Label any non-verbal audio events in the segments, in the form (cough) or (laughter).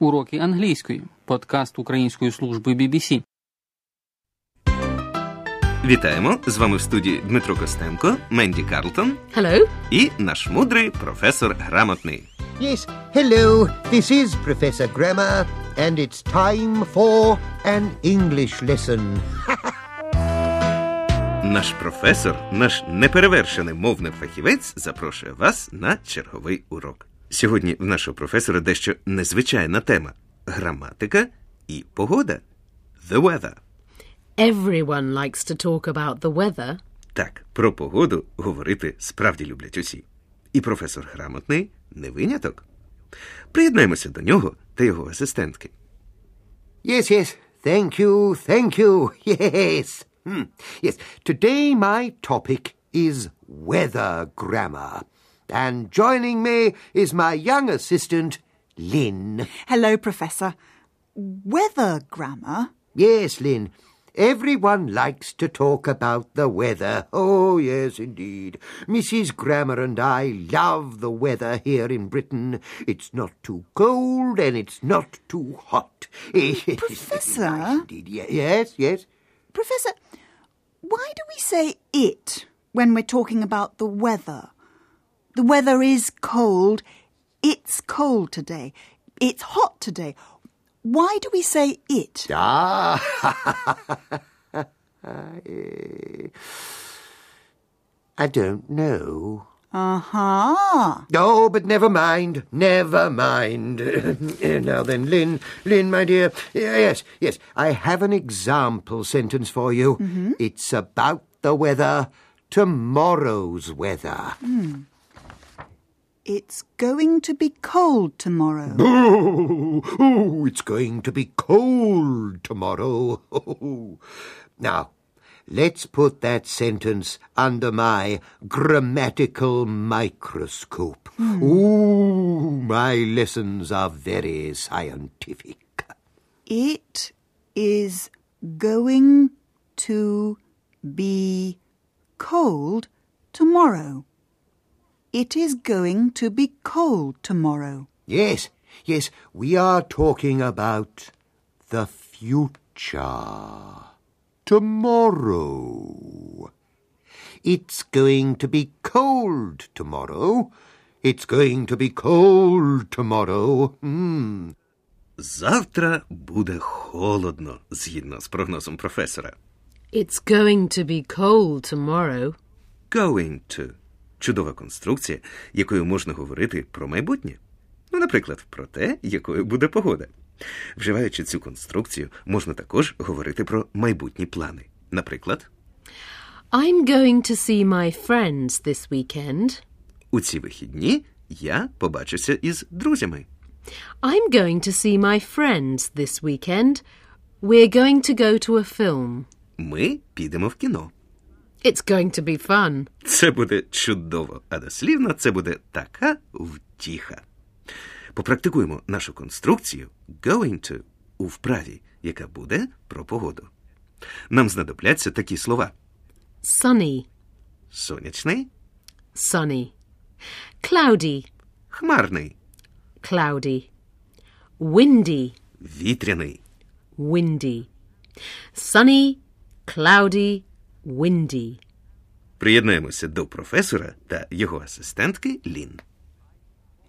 Уроки англійської. Подкаст Української служби BBC. Вітаємо! З вами в студії Дмитро Костенко, Менді Карлтон Hello. і наш мудрий професор грамотний. Yes, hello, this is Professor Grammar, and it's time for an English lesson. (laughs) Наш професор, наш неперевершений мовний фахівець, запрошує вас на черговий урок. Сьогодні в нашого професора дещо незвичайна тема граматика і погода. The weather. Everyone likes to talk about the weather. Так, про погоду говорити справді люблять усі. І професор грамотний не виняток. Приєднаємося до нього та його асистентки. Yes, yes, thank you, thank you, (laughs) yes. Hmm. Yes, today my topic is weather grammar. And joining me is my young assistant, Lynn. Hello, Professor. Weather grammar? Yes, Lynn. Everyone likes to talk about the weather. Oh, yes, indeed. Mrs. Grammar and I love the weather here in Britain. It's not too cold and it's not too hot. (laughs) Professor? Nice indeed. Yes, yes. Professor, why do we say it when we're talking about the weather? The weather is cold. It's cold today. It's hot today. Why do we say it? (laughs) Ah, I don't know. Uh huh. Oh, but never mind, never mind. (laughs) now then, Lynn, Lynn, my dear, yes, yes, I have an example sentence for you. It's about the weather, tomorrow's weather. It's going to be cold tomorrow. Oh, oh, it's going to be cold tomorrow. (laughs) now, let's put that sentence under my grammatical microscope. Hmm. Ooh, my lessons are very scientific. It is going to be cold tomorrow. It is going to be cold tomorrow. Yes, yes, we are talking about the future. Tomorrow. It's going to be cold tomorrow. It's going to be cold tomorrow. Hmm. Завтра буде холодно, згідно з прогнозом професора. It's going to be cold tomorrow. Going to Чудова конструкція, якою можна говорити про майбутнє. Ну, наприклад, про те, якою буде погода. Вживаючи цю конструкцію, можна також говорити про майбутні плани. Наприклад, I'm going to see my friends this weekend. у ці вихідні я побачуся із друзями. I'm going to see my friends this weekend. We're going to go to a film. Ми підемо в кіно. It's going to be fun. Це буде чудово, а дослівно це буде така втіха. Попрактикуємо нашу конструкцію going to у вправі, яка буде про погоду. Нам знадобляться такі слова: Sunny, сонячний, sunny. Cloudy, хмарний, cloudy. Windy, вітряний. windy. Sunny, cloudy, windy. Приєднаємося до професора та його асистентки Лін.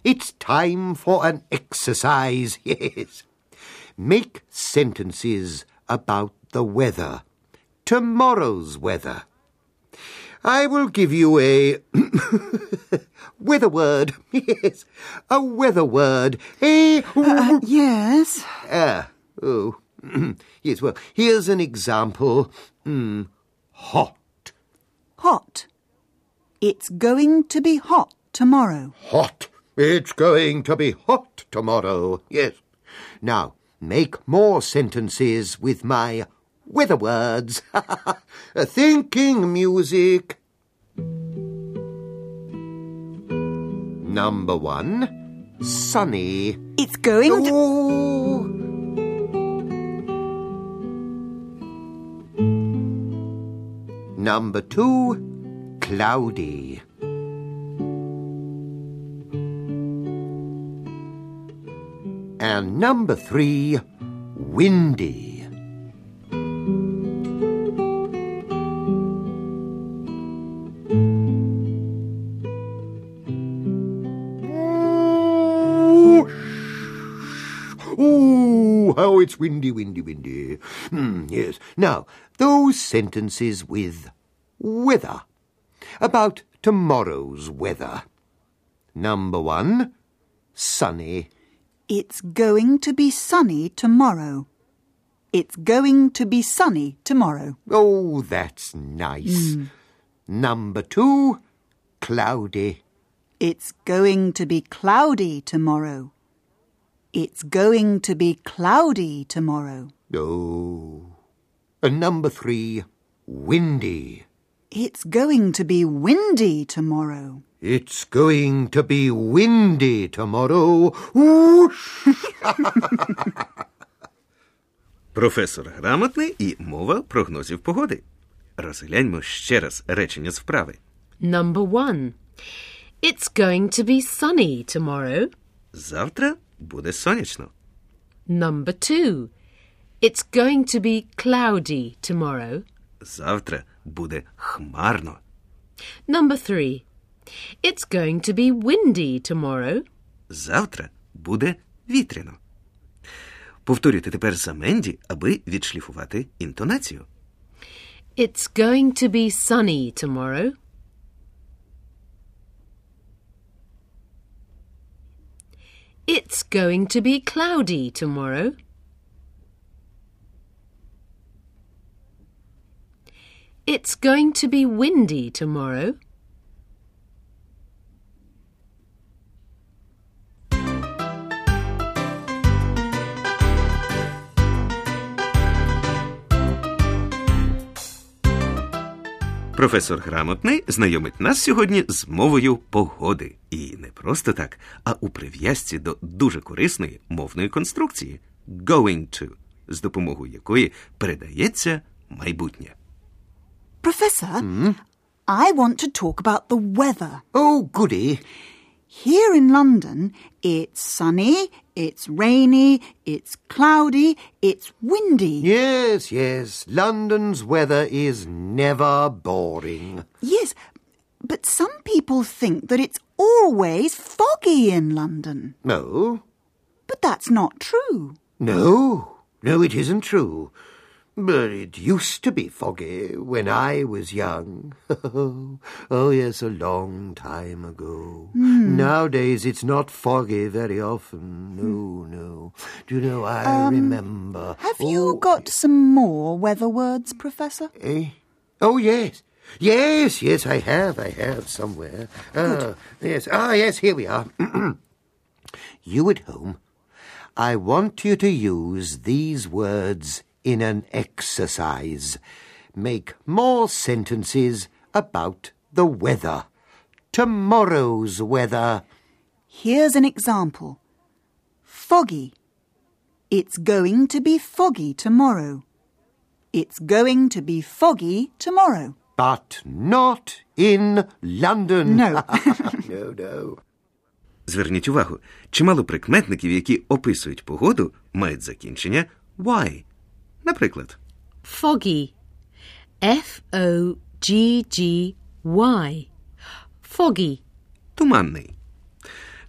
It's time for an exercise, (laughs) yes. Make sentences about the weather. Tomorrow's weather. I will give you a (laughs) weather word. (laughs) Yes, a weather word. A Uh, yes. ah, oh, (clears throat) yes. Well, here's an example. Mm, hot, Hot. It's going to be hot tomorrow. hot. It's going to be hot tomorrow. Yes. Now make more sentences with my weather words. (laughs) Thinking music. Number one, sunny. It's going to. Oh. Number two, cloudy. And number three, windy. It's windy, windy, windy. Hmm, yes. Now, those sentences with weather. About tomorrow's weather. Number one, sunny. It's going to be sunny tomorrow. It's going to be sunny tomorrow. Oh, that's nice. Number two, cloudy. It's going to be cloudy tomorrow. It's going to be cloudy tomorrow. Oh. And number three, windy. It's going to be windy tomorrow. It's going to be windy tomorrow. (laughs) Whoosh! Професор грамотний і мова прогнозів погоди. Розгляньмо ще раз речення з вправи. Number one. It's going to be sunny tomorrow. Завтра буде сонячно. Number two. It's going to be cloudy tomorrow. Завтра буде хмарно. Number three. It's going to be windy tomorrow. Завтра буде вітряно. Повторюйте тепер за Менді, аби відшліфувати інтонацію. It's going to be sunny tomorrow. It's going to be cloudy tomorrow. It's going to be windy tomorrow. Професор грамотний знайомить нас сьогодні з мовою погоди. І не просто так, а у прив'язці до дуже корисної мовної конструкції going to, з допомогою якої передається майбутнє. Професор, I want to talk about the weather. Oh, goody. Here in London, it's sunny, it's rainy, it's cloudy, it's windy. Yes, yes. London's weather is never boring. Yes, but some people think that it's always foggy in London. No, But that's not true. no, no, it isn't true. But it used to be foggy when I was young. (laughs) oh, yes, a long time ago. Nowadays, it's not foggy very often. No, no. Do you know, I remember. Have you Oh, got some more weather words, Professor? Eh? Oh, yes. Yes, yes, I have. I have somewhere. Ah, yes. Ah, yes, here we are. (clears throat) you at home, I want you to use these words in an exercise. Make more sentences about the weather. Tomorrow's weather. Here's an example foggy. It's going to be foggy tomorrow. It's going to be foggy tomorrow. But not in London. No. (laughs) (laughs) no, no. Зверніть увагу, чимало прикметників, які описують погоду, мають закінчення y. Наприклад, Foggy. F O G G Y. Foggy. туманний.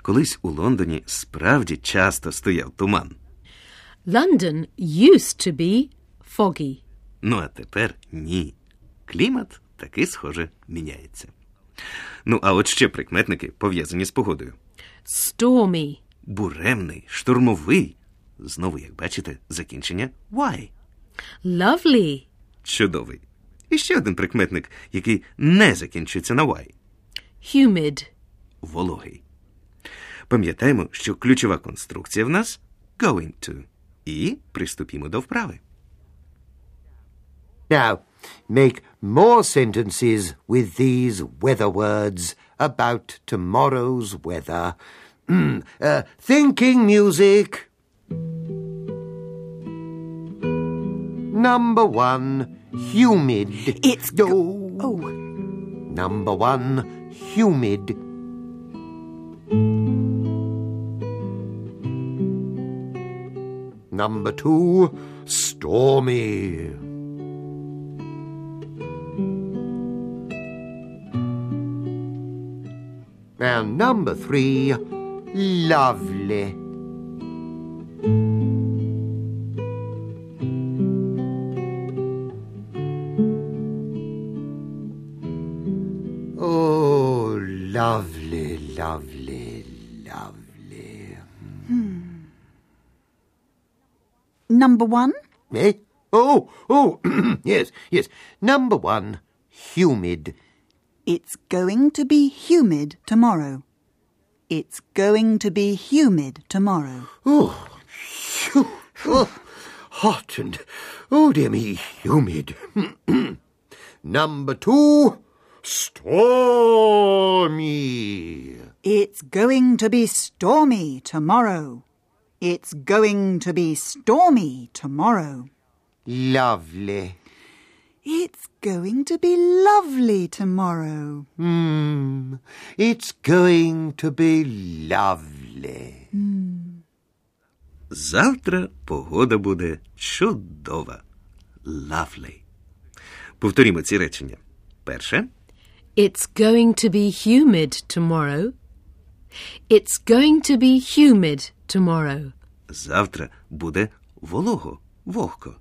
Колись у Лондоні справді часто стояв туман. London used to be foggy. Ну а тепер ні. Клімат таки, схоже, міняється. Ну, а от ще прикметники пов'язані з погодою. Stormy. Буремний, штурмовий. Знову, як бачите, закінчення y. Lovely. Чудовий. І ще один прикметник, який не закінчується на y. Humid. Вологий. Пам'ятаємо, що ключова конструкція в нас going to. І приступімо до вправи. Now, make more sentences with these weather words about tomorrow's weather. Mm, uh, thinking music. Number one, humid. It's go- oh. Number one, humid. number two, stormy. And number three, lovely. Eh? Oh, oh, (clears throat) yes, yes. Number one, humid. It's going to be humid tomorrow. It's going to be humid tomorrow. Oh, phew, oh, hot and, oh dear me, humid. (clears throat) Number two, stormy. It's going to be stormy tomorrow. It's going to be stormy tomorrow. Lovely. It's going to be lovely tomorrow. Hmm, it's going to be lovely. Завтра погода буде чудова. Lovely. Повторімо ці речення. Перше. It's going to be humid tomorrow. It's going to be humid tomorrow. Завтра буде волого, вогко.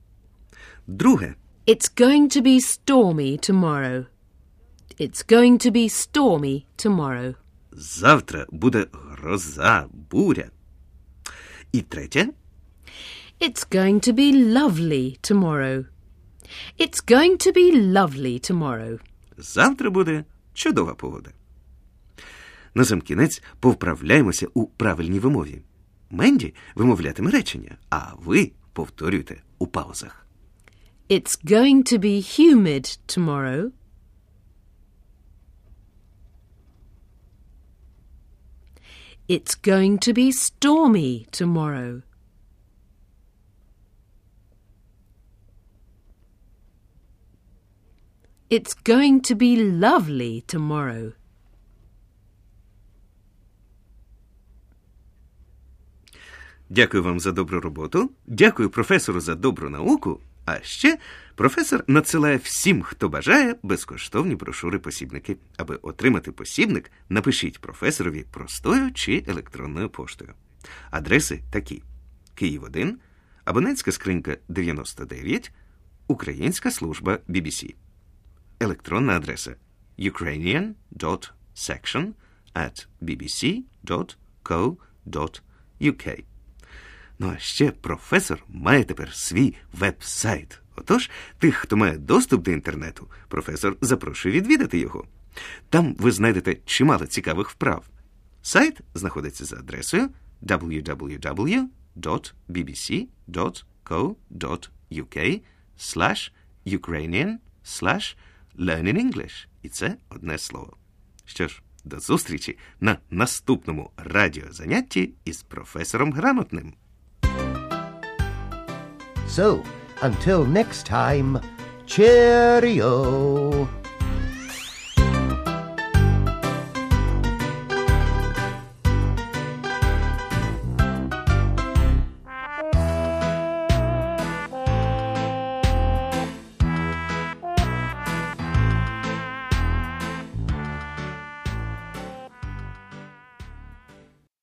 Друге. It's going to be stormy tomorrow. It's going to be stormy tomorrow. Завтра буде гроза, буря. І третє. It's going to be lovely tomorrow. It's going to be lovely tomorrow. Завтра буде чудова погода. На сам кінець повправляємося у правильній вимові. Менді вимовлятиме речення, а ви повторюйте у паузах. It's going to be humid tomorrow. It's going to be stormy tomorrow. It's going to be lovely tomorrow. Дякую вам за добру роботу. Дякую професору за добру науку. А ще професор надсилає всім, хто бажає, безкоштовні брошури-посібники. Аби отримати посібник, напишіть професорові простою чи електронною поштою. Адреси такі: Київ 1, абонентська скринька 99, Українська служба BBC. Електронна адреса ukrainian.section at bbc.co.uk. Ну а ще професор має тепер свій веб-сайт. Отож, тих, хто має доступ до інтернету, професор запрошує відвідати його. Там ви знайдете чимало цікавих вправ. Сайт знаходиться за адресою www.bbc.co.uk Ukrainian Learning English. І це одне слово. Що ж, до зустрічі на наступному радіозанятті із професором Грамотним. So, until next time, cheerio.